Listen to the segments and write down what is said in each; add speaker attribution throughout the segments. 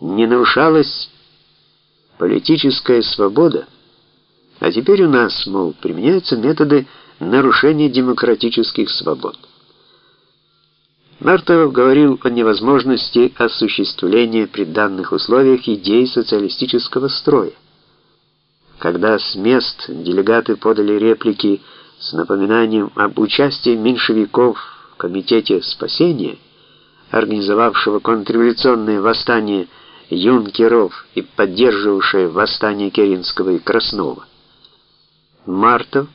Speaker 1: не нарушалась политическая свобода, а теперь у нас, мол, применяются методы нарушения демократических свобод. Мартов говорил о невозможности осуществления при данных условиях идей социалистического строя. Когда с мест делегаты подали реплики с напоминанием об участии меньшевиков в комитете спасения, организовавшего контрреволюционное восстание юнкеров и поддерживавшее восстание Керенского и Краснова, Мартов,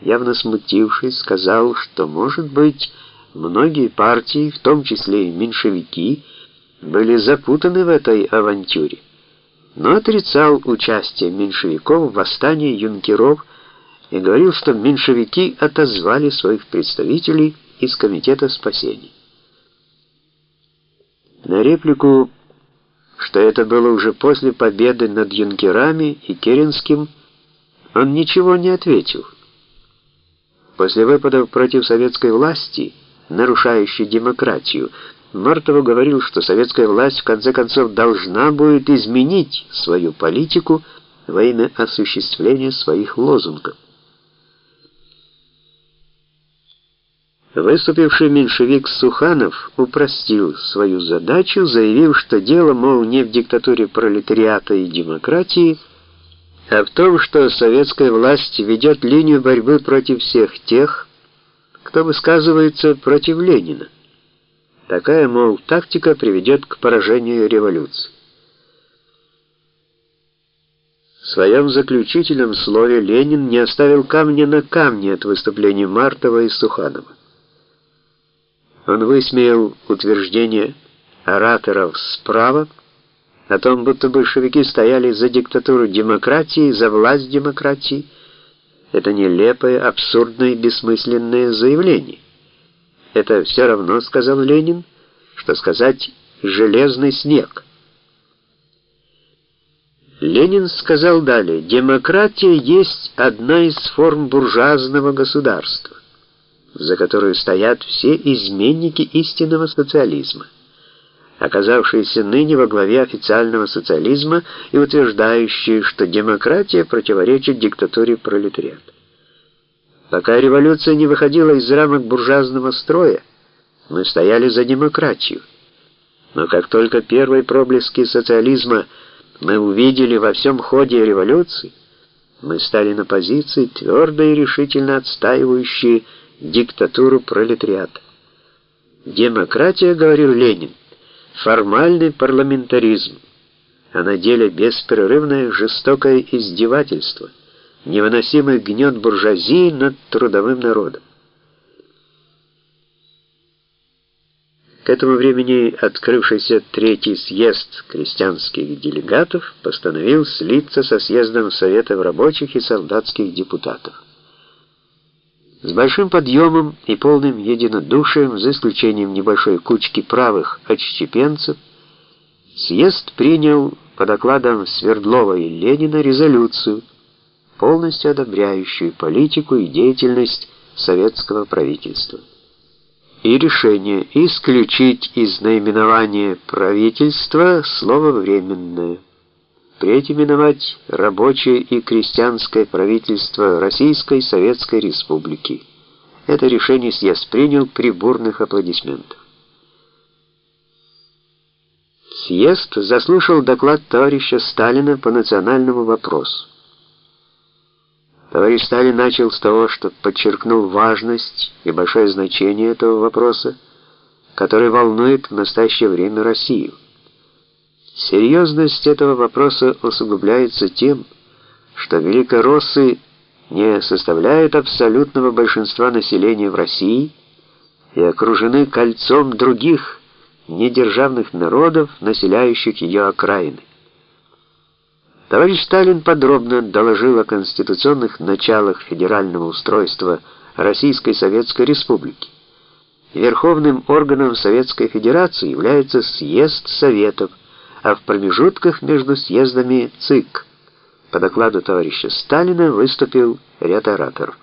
Speaker 1: явно смутившись, сказал, что, может быть, многие партии, в том числе и меньшевики, были запутаны в этой авантюре но отрицал участие меньшевиков в восстании юнкеров и говорил, что меньшевики отозвали своих представителей из комитета спасения. На реплику, что это было уже после победы над юнкерами и Керенским, он ничего не ответил. После выпадов против советской власти, нарушающей демократию, Мартова говорил, что советская власть в конце концов должна будет изменить свою политику во имя осуществления своих лозунгов. Выступивший меньшевик Суханов упростил свою задачу, заявив, что дело, мол, не в диктатуре пролетариата и демократии, а в том, что советская власть ведет линию борьбы против всех тех, кто высказывается против Ленина. Такая, мол, тактика приведет к поражению революции. В своем заключительном слове Ленин не оставил камня на камне от выступлений Мартова и Суханова. Он высмеял утверждение ораторов справа о том, будто большевики стояли за диктатуру демократии, за власть демократии. Это нелепое, абсурдное и бессмысленное заявление. Это все равно, сказал Ленин, что сказать «железный снег». Ленин сказал далее, демократия есть одна из форм буржуазного государства, за которую стоят все изменники истинного социализма, оказавшиеся ныне во главе официального социализма и утверждающие, что демократия противоречит диктатуре пролетариата. Пока революция не выходила из рамок буржуазного строя, мы стояли за демократию. Но как только первые проблески социализма мы увидели во всем ходе революции, мы стали на позиции, твердо и решительно отстаивающие диктатуру пролетариата. Демократия, говорил Ленин, формальный парламентаризм, а на деле беспрерывное жестокое издевательство – невыносимый гнет буржуазии над трудовым народом. К этому времени открывшийся третий съезд крестьянских делегатов постановил слиться со съездом Советов рабочих и солдатских депутатов. С большим подъемом и полным единодушием, за исключением небольшой кучки правых отщепенцев, съезд принял по докладам Свердлова и Ленина резолюцию, полностью одобряющую политику и деятельность советского правительства. И решение исключить из наименования правительства слово «временное», переименовать рабочее и крестьянское правительство Российской Советской Республики. Это решение съезд принял при бурных аплодисментах. Съезд заслушал доклад товарища Сталина по национальному вопросу. Товарищ Сталин начал с того, что подчеркнул важность и большое значение этого вопроса, который волнует в настоящее время Россию. Серьезность этого вопроса усугубляется тем, что великороссы не составляют абсолютного большинства населения в России и окружены кольцом других недержавных народов, населяющих ее окраины. Товарищ Сталин подробно доложил о конституционных началах федерального устройства Российской Советской Республики. Верховным органом Советской Федерации является съезд Советов, а в промежутках между съездами ЦИК. По докладу товарища Сталина выступил ряд ораторов.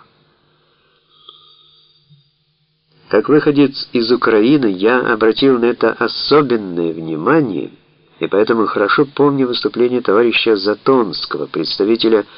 Speaker 1: Как выходец из Украины, я обратил на это особенное внимание – и поэтому хорошо помню выступление товарища Затонского, представителя